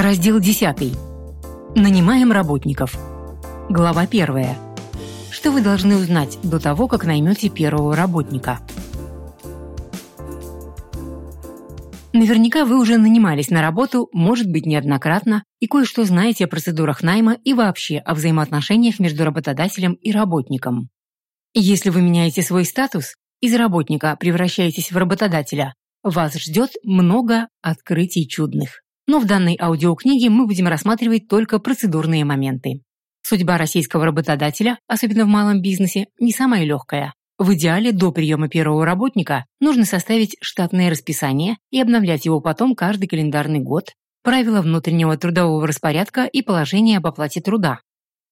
Раздел 10. Нанимаем работников. Глава 1. Что вы должны узнать до того, как наймете первого работника? Наверняка вы уже нанимались на работу, может быть, неоднократно, и кое-что знаете о процедурах найма и вообще о взаимоотношениях между работодателем и работником. Если вы меняете свой статус, из работника превращаетесь в работодателя, вас ждет много открытий чудных но в данной аудиокниге мы будем рассматривать только процедурные моменты. Судьба российского работодателя, особенно в малом бизнесе, не самая легкая. В идеале до приема первого работника нужно составить штатное расписание и обновлять его потом каждый календарный год, правила внутреннего трудового распорядка и положение об оплате труда.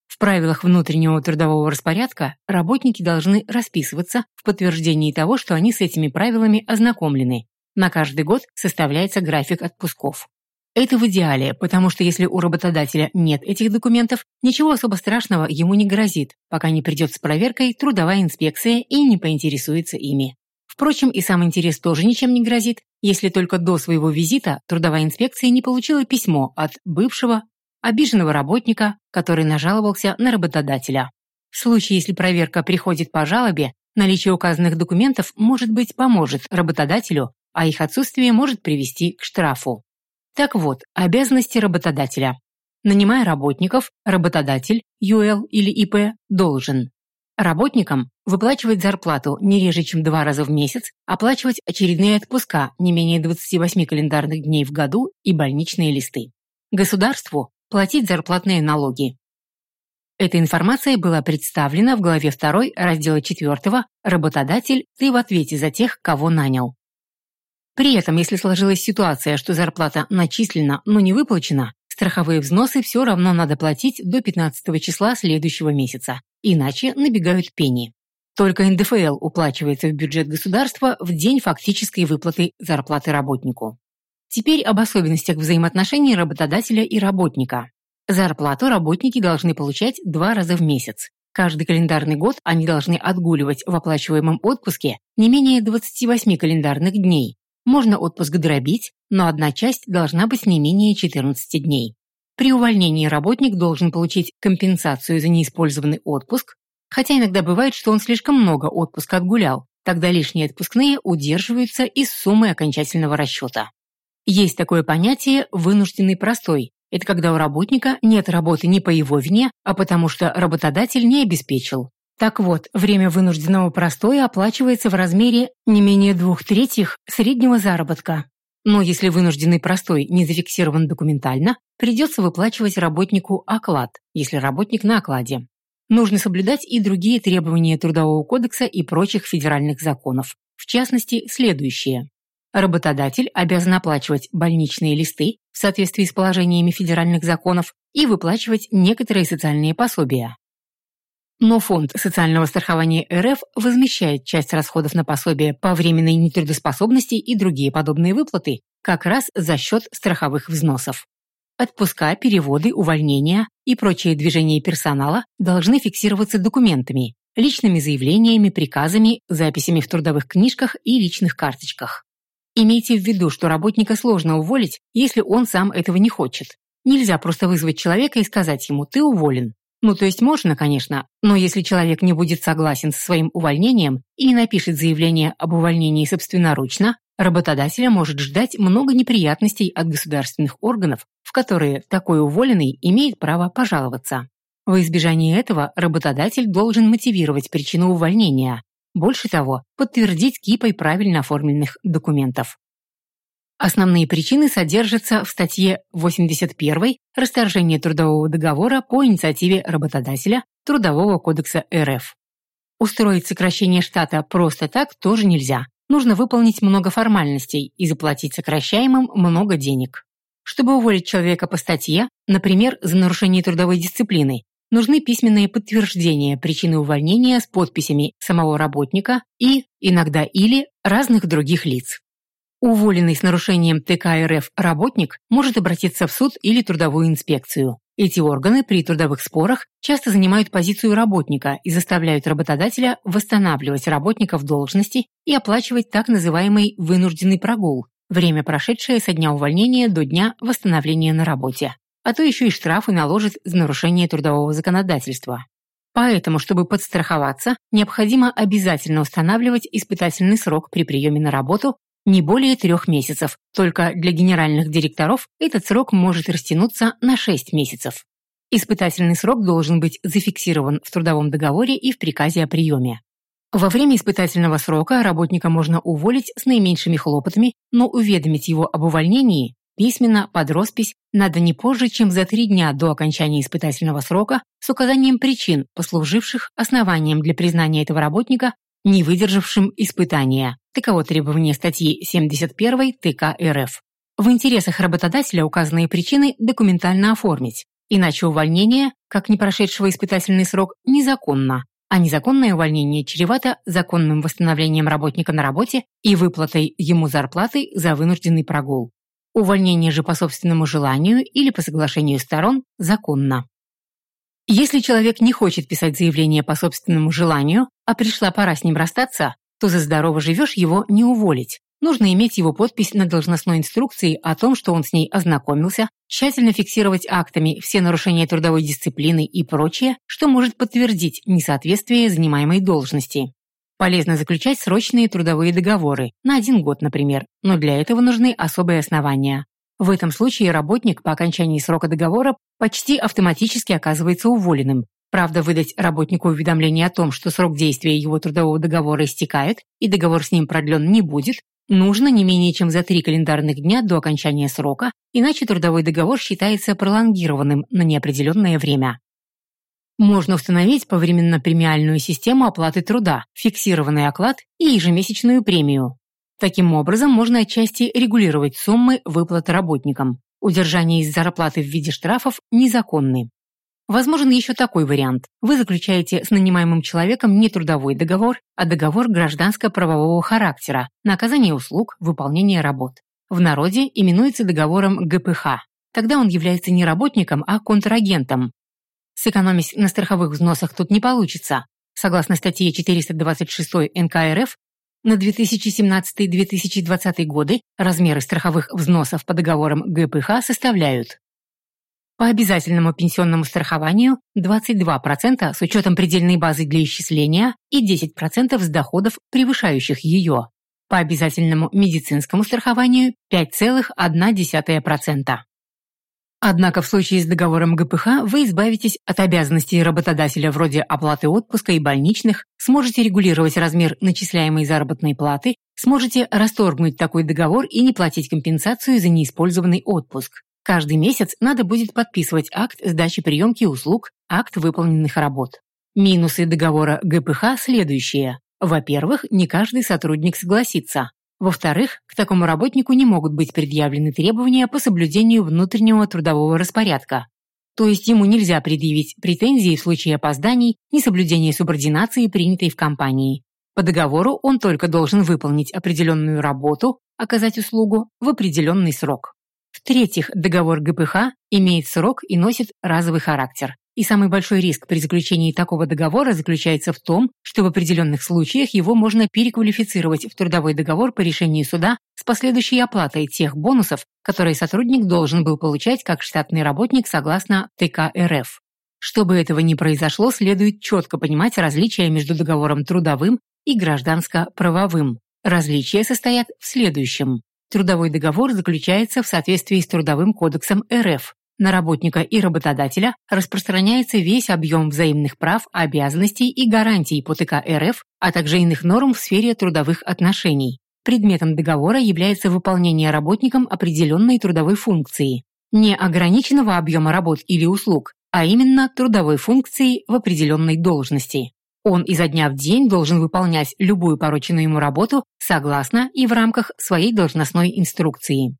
В правилах внутреннего трудового распорядка работники должны расписываться в подтверждении того, что они с этими правилами ознакомлены. На каждый год составляется график отпусков. Это в идеале, потому что если у работодателя нет этих документов, ничего особо страшного ему не грозит, пока не придет с проверкой трудовая инспекция и не поинтересуется ими. Впрочем, и сам интерес тоже ничем не грозит, если только до своего визита трудовая инспекция не получила письмо от бывшего, обиженного работника, который нажаловался на работодателя. В случае, если проверка приходит по жалобе, наличие указанных документов, может быть, поможет работодателю, а их отсутствие может привести к штрафу. Так вот, обязанности работодателя. Нанимая работников, работодатель, ЮЛ или ИП, должен работникам выплачивать зарплату не реже, чем два раза в месяц, оплачивать очередные отпуска не менее 28 календарных дней в году и больничные листы. Государству платить зарплатные налоги. Эта информация была представлена в главе 2 раздела 4 «Работодатель, ты в ответе за тех, кого нанял». При этом, если сложилась ситуация, что зарплата начислена, но не выплачена, страховые взносы все равно надо платить до 15 числа следующего месяца, иначе набегают пени. Только НДФЛ уплачивается в бюджет государства в день фактической выплаты зарплаты работнику. Теперь об особенностях взаимоотношений работодателя и работника. Зарплату работники должны получать два раза в месяц. Каждый календарный год они должны отгуливать в оплачиваемом отпуске не менее 28 календарных дней, можно отпуск дробить, но одна часть должна быть не менее 14 дней. При увольнении работник должен получить компенсацию за неиспользованный отпуск, хотя иногда бывает, что он слишком много отпуска отгулял, тогда лишние отпускные удерживаются из суммы окончательного расчета. Есть такое понятие «вынужденный простой». Это когда у работника нет работы не по его вине, а потому что работодатель не обеспечил. Так вот, время вынужденного простоя оплачивается в размере не менее двух третьих среднего заработка. Но если вынужденный простой не зафиксирован документально, придется выплачивать работнику оклад, если работник на окладе. Нужно соблюдать и другие требования Трудового кодекса и прочих федеральных законов. В частности, следующие. Работодатель обязан оплачивать больничные листы в соответствии с положениями федеральных законов и выплачивать некоторые социальные пособия. Но Фонд социального страхования РФ возмещает часть расходов на пособие по временной нетрудоспособности и другие подобные выплаты как раз за счет страховых взносов. Отпуска, переводы, увольнения и прочие движения персонала должны фиксироваться документами, личными заявлениями, приказами, записями в трудовых книжках и личных карточках. Имейте в виду, что работника сложно уволить, если он сам этого не хочет. Нельзя просто вызвать человека и сказать ему «ты уволен». Ну, то есть можно, конечно, но если человек не будет согласен со своим увольнением и не напишет заявление об увольнении собственноручно, работодателя может ждать много неприятностей от государственных органов, в которые такой уволенный имеет право пожаловаться. Во избежание этого работодатель должен мотивировать причину увольнения, больше того, подтвердить кипой правильно оформленных документов. Основные причины содержатся в статье 81 «Расторжение трудового договора по инициативе работодателя Трудового кодекса РФ». Устроить сокращение штата просто так тоже нельзя. Нужно выполнить много формальностей и заплатить сокращаемым много денег. Чтобы уволить человека по статье, например, за нарушение трудовой дисциплины, нужны письменные подтверждения причины увольнения с подписями самого работника и, иногда или, разных других лиц. Уволенный с нарушением ТК РФ работник может обратиться в суд или трудовую инспекцию. Эти органы при трудовых спорах часто занимают позицию работника и заставляют работодателя восстанавливать работника в должности и оплачивать так называемый вынужденный прогул, время, прошедшее со дня увольнения до дня восстановления на работе, а то еще и штрафы наложит за нарушение трудового законодательства. Поэтому, чтобы подстраховаться, необходимо обязательно устанавливать испытательный срок при приеме на работу не более трех месяцев, только для генеральных директоров этот срок может растянуться на 6 месяцев. Испытательный срок должен быть зафиксирован в трудовом договоре и в приказе о приеме. Во время испытательного срока работника можно уволить с наименьшими хлопотами, но уведомить его об увольнении письменно под роспись надо не позже, чем за три дня до окончания испытательного срока с указанием причин, послуживших основанием для признания этого работника не выдержавшим испытания. Таково требование статьи 71 ТК РФ. В интересах работодателя указанные причины документально оформить, иначе увольнение, как не прошедшего испытательный срок, незаконно, а незаконное увольнение чревато законным восстановлением работника на работе и выплатой ему зарплаты за вынужденный прогул. Увольнение же по собственному желанию или по соглашению сторон законно. Если человек не хочет писать заявление по собственному желанию, а пришла пора с ним расстаться, то за здорово живешь его не уволить. Нужно иметь его подпись на должностной инструкции о том, что он с ней ознакомился, тщательно фиксировать актами все нарушения трудовой дисциплины и прочее, что может подтвердить несоответствие занимаемой должности. Полезно заключать срочные трудовые договоры, на один год, например, но для этого нужны особые основания. В этом случае работник по окончании срока договора почти автоматически оказывается уволенным, Правда, выдать работнику уведомление о том, что срок действия его трудового договора истекает и договор с ним продлен не будет, нужно не менее чем за три календарных дня до окончания срока, иначе трудовой договор считается пролонгированным на неопределенное время. Можно установить повременно-премиальную систему оплаты труда, фиксированный оклад и ежемесячную премию. Таким образом, можно отчасти регулировать суммы выплаты работникам. Удержание из зарплаты в виде штрафов незаконны. Возможен еще такой вариант. Вы заключаете с нанимаемым человеком не трудовой договор, а договор гражданско-правового характера на оказание услуг, выполнение работ. В народе именуется договором ГПХ. Тогда он является не работником, а контрагентом. Сэкономить на страховых взносах тут не получится. Согласно статье 426 НК РФ, на 2017-2020 годы размеры страховых взносов по договорам ГПХ составляют по обязательному пенсионному страхованию 22% с учетом предельной базы для исчисления и 10% с доходов, превышающих ее. По обязательному медицинскому страхованию 5,1%. Однако в случае с договором ГПХ вы избавитесь от обязанностей работодателя вроде оплаты отпуска и больничных, сможете регулировать размер начисляемой заработной платы, сможете расторгнуть такой договор и не платить компенсацию за неиспользованный отпуск. Каждый месяц надо будет подписывать акт сдачи приемки услуг, акт выполненных работ. Минусы договора ГПХ следующие. Во-первых, не каждый сотрудник согласится. Во-вторых, к такому работнику не могут быть предъявлены требования по соблюдению внутреннего трудового распорядка. То есть ему нельзя предъявить претензии в случае опозданий, несоблюдения субординации, принятой в компании. По договору он только должен выполнить определенную работу, оказать услугу в определенный срок. В-третьих, договор ГПХ имеет срок и носит разовый характер. И самый большой риск при заключении такого договора заключается в том, что в определенных случаях его можно переквалифицировать в трудовой договор по решению суда с последующей оплатой тех бонусов, которые сотрудник должен был получать как штатный работник согласно ТК РФ. Чтобы этого не произошло, следует четко понимать различия между договором трудовым и гражданско-правовым. Различия состоят в следующем. Трудовой договор заключается в соответствии с Трудовым кодексом РФ. На работника и работодателя распространяется весь объем взаимных прав, обязанностей и гарантий по ТК РФ, а также иных норм в сфере трудовых отношений. Предметом договора является выполнение работником определенной трудовой функции, не ограниченного объема работ или услуг, а именно трудовой функции в определенной должности. Он изо дня в день должен выполнять любую порученную ему работу согласно и в рамках своей должностной инструкции.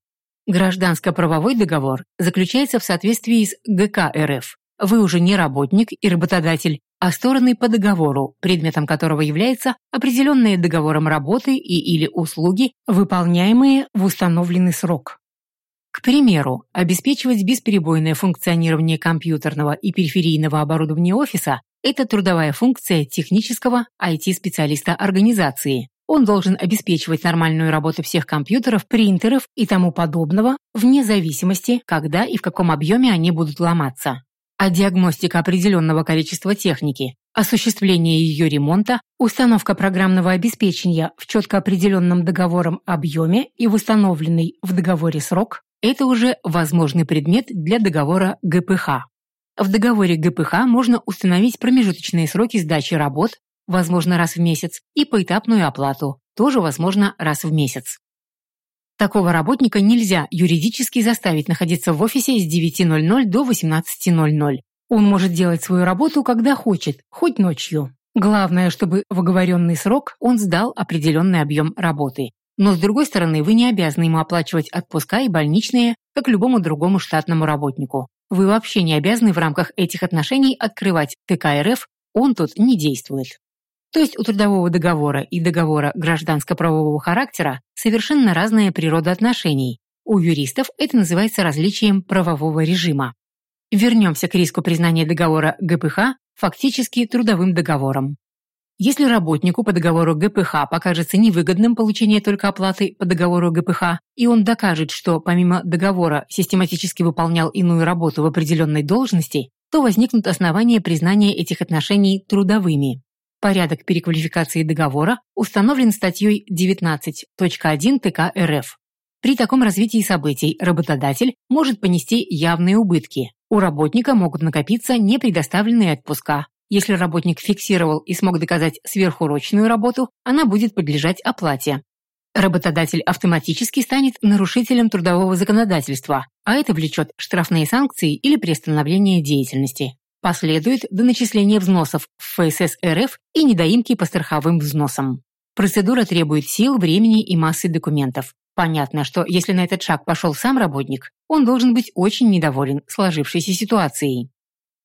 Гражданско-правовой договор заключается в соответствии с ГК РФ. Вы уже не работник и работодатель, а стороны по договору, предметом которого является определенные договором работы и или услуги, выполняемые в установленный срок. К примеру, обеспечивать бесперебойное функционирование компьютерного и периферийного оборудования офиса – это трудовая функция технического IT-специалиста организации. Он должен обеспечивать нормальную работу всех компьютеров, принтеров и тому подобного, вне зависимости, когда и в каком объеме они будут ломаться. А диагностика определенного количества техники, осуществление ее ремонта, установка программного обеспечения в четко определенном договором объеме и в установленный в договоре срок – это уже возможный предмет для договора ГПХ. В договоре ГПХ можно установить промежуточные сроки сдачи работ, возможно раз в месяц, и поэтапную оплату, тоже возможно раз в месяц. Такого работника нельзя юридически заставить находиться в офисе с 9.00 до 18.00. Он может делать свою работу, когда хочет, хоть ночью. Главное, чтобы в оговоренный срок он сдал определенный объем работы. Но, с другой стороны, вы не обязаны ему оплачивать отпуска и больничные, как любому другому штатному работнику. Вы вообще не обязаны в рамках этих отношений открывать ТК РФ, он тут не действует. То есть у трудового договора и договора гражданско-правового характера совершенно разная природа отношений. У юристов это называется различием правового режима. Вернемся к риску признания договора ГПХ фактически трудовым договором. Если работнику по договору ГПХ покажется невыгодным получение только оплаты по договору ГПХ, и он докажет, что помимо договора систематически выполнял иную работу в определенной должности, то возникнут основания признания этих отношений трудовыми. Порядок переквалификации договора установлен статьей 19.1 ТК РФ. При таком развитии событий работодатель может понести явные убытки. У работника могут накопиться непредоставленные отпуска. Если работник фиксировал и смог доказать сверхурочную работу, она будет подлежать оплате. Работодатель автоматически станет нарушителем трудового законодательства, а это влечет штрафные санкции или приостановление деятельности. Последует доначисление взносов в ФСС РФ и недоимки по страховым взносам. Процедура требует сил, времени и массы документов. Понятно, что если на этот шаг пошел сам работник, он должен быть очень недоволен сложившейся ситуацией.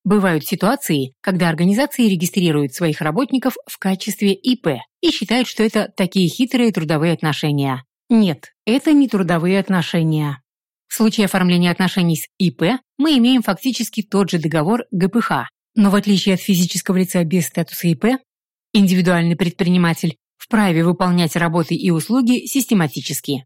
Бывают ситуации, когда организации регистрируют своих работников в качестве ИП и считают, что это такие хитрые трудовые отношения. Нет, это не трудовые отношения. В случае оформления отношений с ИП мы имеем фактически тот же договор ГПХ, но в отличие от физического лица без статуса ИП, индивидуальный предприниматель вправе выполнять работы и услуги систематически.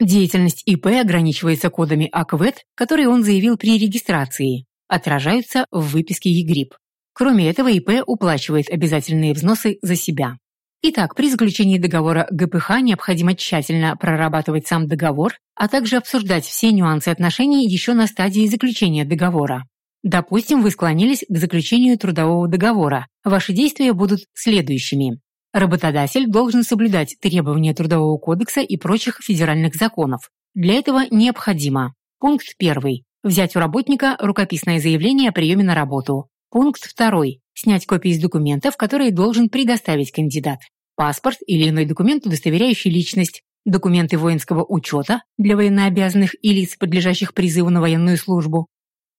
Деятельность ИП ограничивается кодами ОКВЭД, которые он заявил при регистрации, отражаются в выписке ЕГРИП. Кроме этого, ИП уплачивает обязательные взносы за себя. Итак, при заключении договора ГПХ необходимо тщательно прорабатывать сам договор, а также обсуждать все нюансы отношений еще на стадии заключения договора. Допустим, вы склонились к заключению трудового договора. Ваши действия будут следующими. Работодатель должен соблюдать требования Трудового кодекса и прочих федеральных законов. Для этого необходимо Пункт 1. Взять у работника рукописное заявление о приеме на работу. Пункт 2. Снять копии из документов, которые должен предоставить кандидат. Паспорт или иной документ, удостоверяющий личность, документы воинского учета для военнообязанных и лиц, подлежащих призыву на военную службу,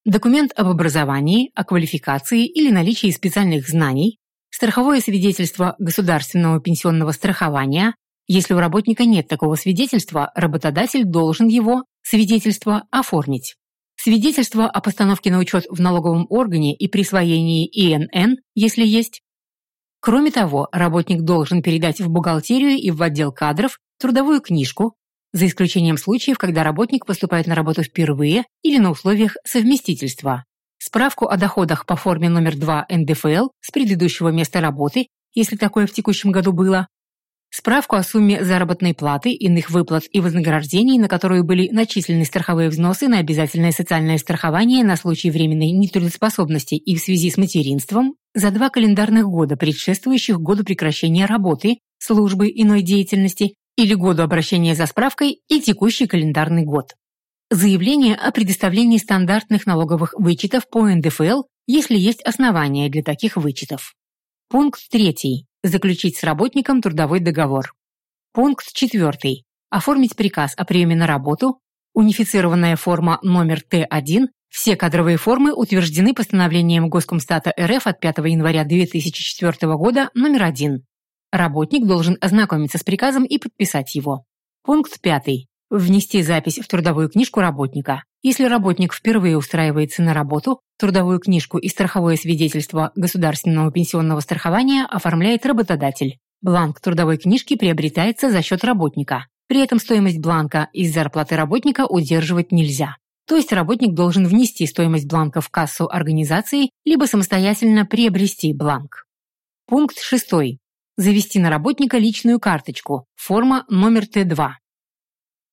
документ об образовании, о квалификации или наличии специальных знаний, страховое свидетельство государственного пенсионного страхования. Если у работника нет такого свидетельства, работодатель должен его, свидетельство, оформить. Свидетельство о постановке на учет в налоговом органе и присвоении ИНН, если есть. Кроме того, работник должен передать в бухгалтерию и в отдел кадров трудовую книжку, за исключением случаев, когда работник поступает на работу впервые или на условиях совместительства, справку о доходах по форме номер 2 НДФЛ с предыдущего места работы, если такое в текущем году было, справку о сумме заработной платы, иных выплат и вознаграждений, на которую были начислены страховые взносы на обязательное социальное страхование на случай временной нетрудоспособности и в связи с материнством за два календарных года, предшествующих году прекращения работы, службы иной деятельности или году обращения за справкой и текущий календарный год. Заявление о предоставлении стандартных налоговых вычетов по НДФЛ, если есть основания для таких вычетов. Пункт 3. Заключить с работником трудовой договор. Пункт 4. Оформить приказ о приеме на работу. Унифицированная форма номер Т1. Все кадровые формы утверждены постановлением Госкомстата РФ от 5 января 2004 года номер 1. Работник должен ознакомиться с приказом и подписать его. Пункт 5. Внести запись в трудовую книжку работника. Если работник впервые устраивается на работу, трудовую книжку и страховое свидетельство государственного пенсионного страхования оформляет работодатель. Бланк трудовой книжки приобретается за счет работника. При этом стоимость бланка из зарплаты работника удерживать нельзя. То есть работник должен внести стоимость бланка в кассу организации, либо самостоятельно приобрести бланк. Пункт 6. Завести на работника личную карточку. Форма номер Т2.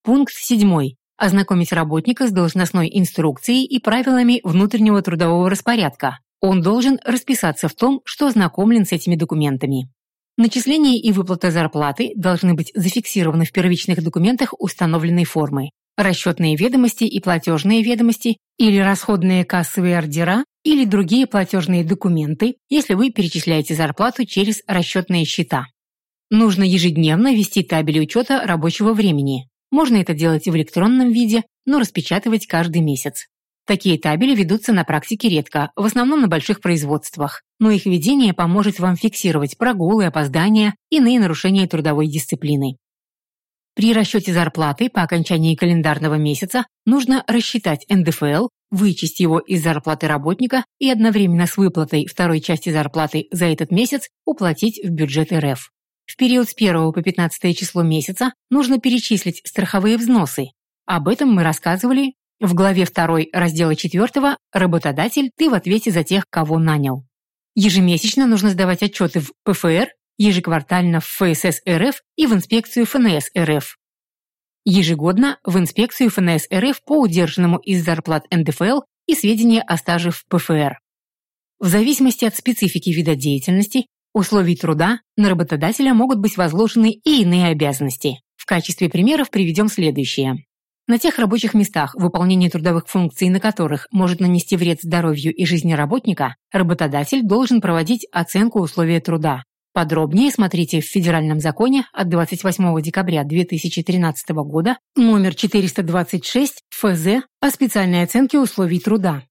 Пункт 7. Ознакомить работника с должностной инструкцией и правилами внутреннего трудового распорядка. Он должен расписаться в том, что ознакомлен с этими документами. Начисление и выплата зарплаты должны быть зафиксированы в первичных документах установленной формы расчетные ведомости и платежные ведомости или расходные кассовые ордера или другие платежные документы, если вы перечисляете зарплату через расчетные счета. Нужно ежедневно вести табель учета рабочего времени. Можно это делать в электронном виде, но распечатывать каждый месяц. Такие табели ведутся на практике редко, в основном на больших производствах, но их ведение поможет вам фиксировать прогулы, опоздания иные нарушения трудовой дисциплины. При расчете зарплаты по окончании календарного месяца нужно рассчитать НДФЛ, вычесть его из зарплаты работника и одновременно с выплатой второй части зарплаты за этот месяц уплатить в бюджет РФ. В период с 1 по 15 число месяца нужно перечислить страховые взносы. Об этом мы рассказывали в главе 2 раздела 4 «Работодатель, ты в ответе за тех, кого нанял». Ежемесячно нужно сдавать отчеты в ПФР ежеквартально в ФСС РФ и в инспекцию ФНС РФ. Ежегодно в инспекцию ФНС РФ по удержанному из зарплат НДФЛ и сведения о стаже в ПФР. В зависимости от специфики вида деятельности, условий труда, на работодателя могут быть возложены и иные обязанности. В качестве примеров приведем следующее. На тех рабочих местах, выполнение трудовых функций на которых может нанести вред здоровью и жизни работника, работодатель должен проводить оценку условия труда, Подробнее смотрите в Федеральном законе от 28 декабря 2013 года номер 426 ФЗ о специальной оценке условий труда.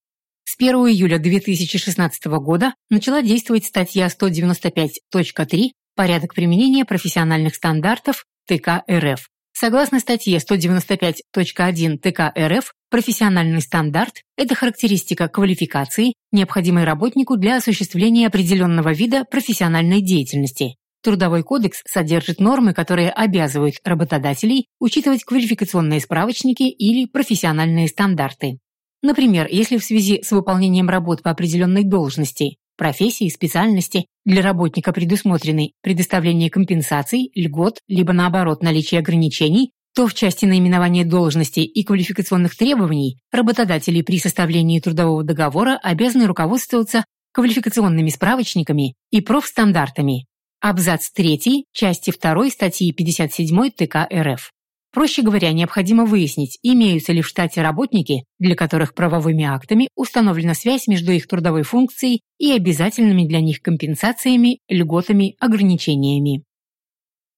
С 1 июля 2016 года начала действовать статья 195.3 «Порядок применения профессиональных стандартов ТК РФ», Согласно статье 195.1 ТК РФ, профессиональный стандарт – это характеристика квалификации, необходимой работнику для осуществления определенного вида профессиональной деятельности. Трудовой кодекс содержит нормы, которые обязывают работодателей учитывать квалификационные справочники или профессиональные стандарты. Например, если в связи с выполнением работ по определенной должности профессии, специальности для работника предусмотрены предоставление компенсаций, льгот, либо наоборот наличие ограничений, то в части наименования должностей и квалификационных требований работодатели при составлении трудового договора обязаны руководствоваться квалификационными справочниками и профстандартами. Абзац 3 части 2 статьи 57 ТК РФ. Проще говоря, необходимо выяснить, имеются ли в штате работники, для которых правовыми актами установлена связь между их трудовой функцией и обязательными для них компенсациями, льготами, ограничениями.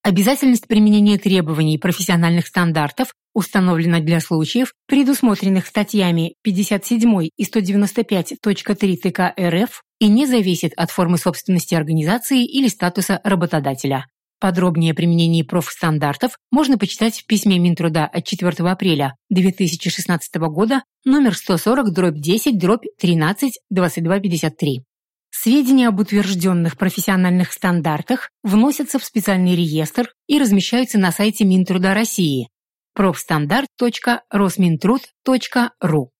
Обязательность применения требований профессиональных стандартов установлена для случаев, предусмотренных статьями 57 и 195.3 ТК РФ и не зависит от формы собственности организации или статуса работодателя. Подробнее о применении профстандартов можно почитать в письме Минтруда от 4 апреля 2016 года номер 140 дробь 10 дробь 13 2253. Сведения об утвержденных профессиональных стандартах вносятся в специальный реестр и размещаются на сайте Минтруда России профстандарт.росминтруд.ру.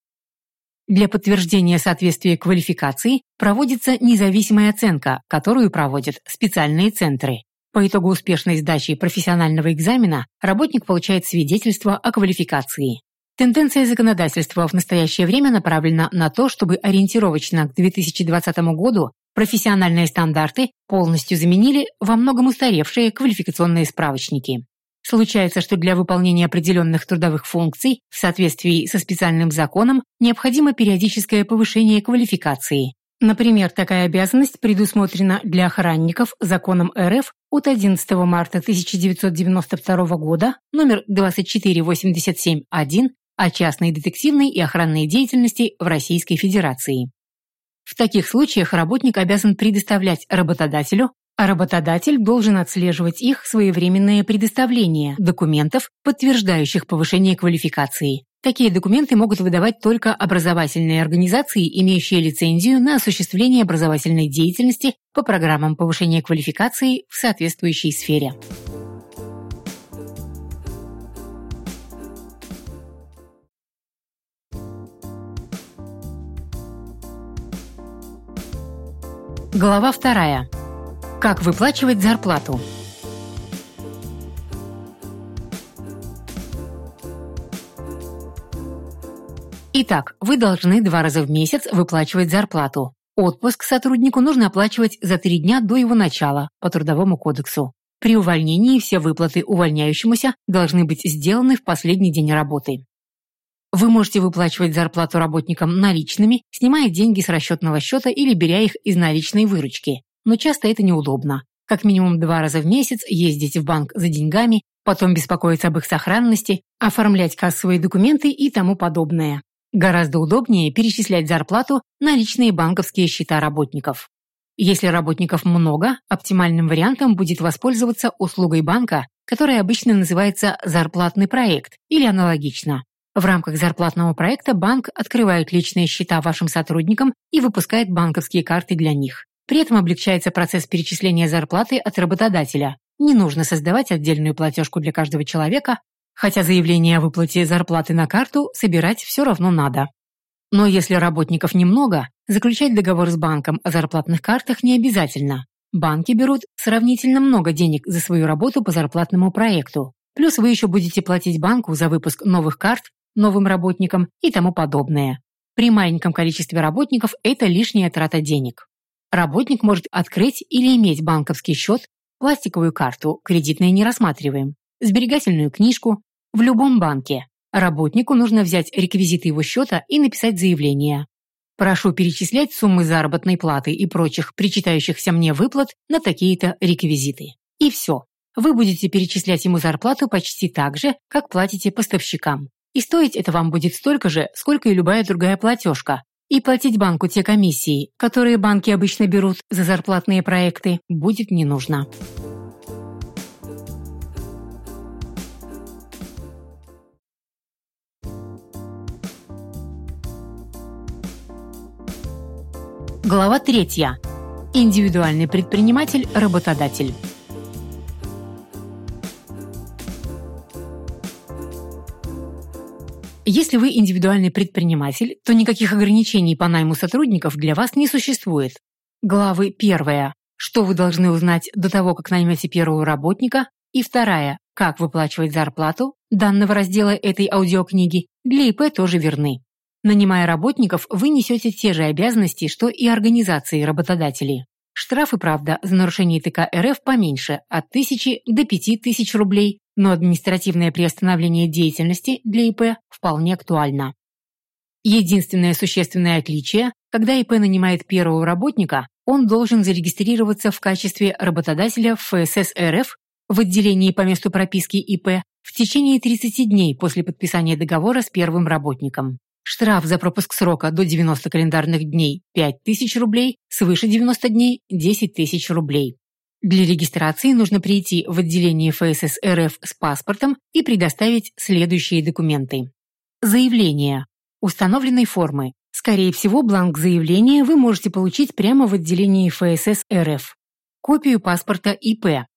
Для подтверждения соответствия квалификации проводится независимая оценка, которую проводят специальные центры. По итогу успешной сдачи профессионального экзамена работник получает свидетельство о квалификации. Тенденция законодательства в настоящее время направлена на то, чтобы ориентировочно к 2020 году профессиональные стандарты полностью заменили во многом устаревшие квалификационные справочники. Случается, что для выполнения определенных трудовых функций в соответствии со специальным законом необходимо периодическое повышение квалификации, Например, такая обязанность предусмотрена для охранников законом РФ от 11 марта 1992 года номер 2487-1 о частной детективной и охранной деятельности в Российской Федерации. В таких случаях работник обязан предоставлять работодателю, а работодатель должен отслеживать их своевременное предоставление документов, подтверждающих повышение квалификации, Такие документы могут выдавать только образовательные организации, имеющие лицензию на осуществление образовательной деятельности по программам повышения квалификации в соответствующей сфере. Глава вторая. Как выплачивать зарплату? Итак, вы должны два раза в месяц выплачивать зарплату. Отпуск сотруднику нужно оплачивать за три дня до его начала по Трудовому кодексу. При увольнении все выплаты увольняющемуся должны быть сделаны в последний день работы. Вы можете выплачивать зарплату работникам наличными, снимая деньги с расчетного счета или беря их из наличной выручки. Но часто это неудобно. Как минимум два раза в месяц ездить в банк за деньгами, потом беспокоиться об их сохранности, оформлять кассовые документы и тому подобное. Гораздо удобнее перечислять зарплату на личные банковские счета работников. Если работников много, оптимальным вариантом будет воспользоваться услугой банка, которая обычно называется «зарплатный проект» или аналогично. В рамках зарплатного проекта банк открывает личные счета вашим сотрудникам и выпускает банковские карты для них. При этом облегчается процесс перечисления зарплаты от работодателя. Не нужно создавать отдельную платежку для каждого человека, хотя заявление о выплате зарплаты на карту собирать все равно надо. Но если работников немного, заключать договор с банком о зарплатных картах не обязательно. Банки берут сравнительно много денег за свою работу по зарплатному проекту. Плюс вы еще будете платить банку за выпуск новых карт новым работникам и тому подобное. При маленьком количестве работников это лишняя трата денег. Работник может открыть или иметь банковский счет, пластиковую карту, кредитные не рассматриваем, сберегательную книжку, в любом банке. Работнику нужно взять реквизиты его счета и написать заявление. Прошу перечислять суммы заработной платы и прочих причитающихся мне выплат на такие-то реквизиты. И все. Вы будете перечислять ему зарплату почти так же, как платите поставщикам. И стоить это вам будет столько же, сколько и любая другая платежка. И платить банку те комиссии, которые банки обычно берут за зарплатные проекты, будет не нужно. Глава 3. Индивидуальный предприниматель-работодатель. Если вы индивидуальный предприниматель, то никаких ограничений по найму сотрудников для вас не существует. Главы 1. Что вы должны узнать до того, как наймете первого работника? И вторая. Как выплачивать зарплату? Данного раздела этой аудиокниги для ИП тоже верны. Нанимая работников, вы несете те же обязанности, что и организации работодателей. Штрафы, правда, за нарушение ТК РФ поменьше, от 1000 до 5000 рублей, но административное приостановление деятельности для ИП вполне актуально. Единственное существенное отличие, когда ИП нанимает первого работника, он должен зарегистрироваться в качестве работодателя в ФСС РФ в отделении по месту прописки ИП в течение 30 дней после подписания договора с первым работником. Штраф за пропуск срока до 90 календарных дней – 5 тысяч рублей, свыше 90 дней – 10 тысяч рублей. Для регистрации нужно прийти в отделение ФСС РФ с паспортом и предоставить следующие документы. Заявление. Установленной формы. Скорее всего, бланк заявления вы можете получить прямо в отделении ФСС РФ. Копию паспорта ИП.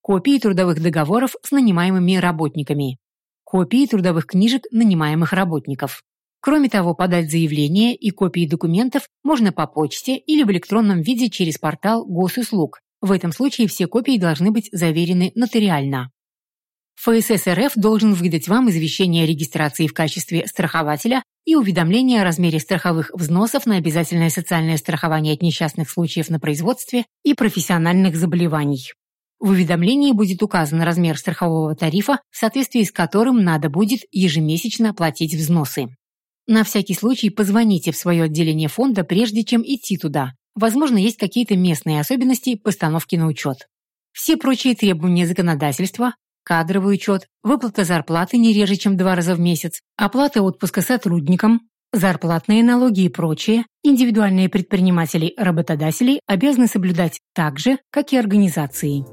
Копии трудовых договоров с нанимаемыми работниками. Копии трудовых книжек нанимаемых работников. Кроме того, подать заявление и копии документов можно по почте или в электронном виде через портал госуслуг. В этом случае все копии должны быть заверены нотариально. ФСС РФ должен выдать вам извещение о регистрации в качестве страхователя и уведомление о размере страховых взносов на обязательное социальное страхование от несчастных случаев на производстве и профессиональных заболеваний. В уведомлении будет указан размер страхового тарифа, в соответствии с которым надо будет ежемесячно платить взносы. На всякий случай позвоните в свое отделение фонда, прежде чем идти туда. Возможно, есть какие-то местные особенности постановки на учет. Все прочие требования законодательства, кадровый учет, выплата зарплаты не реже, чем два раза в месяц, оплата отпуска сотрудникам, зарплатные налоги и прочее, индивидуальные предприниматели-работодатели обязаны соблюдать так же, как и организации.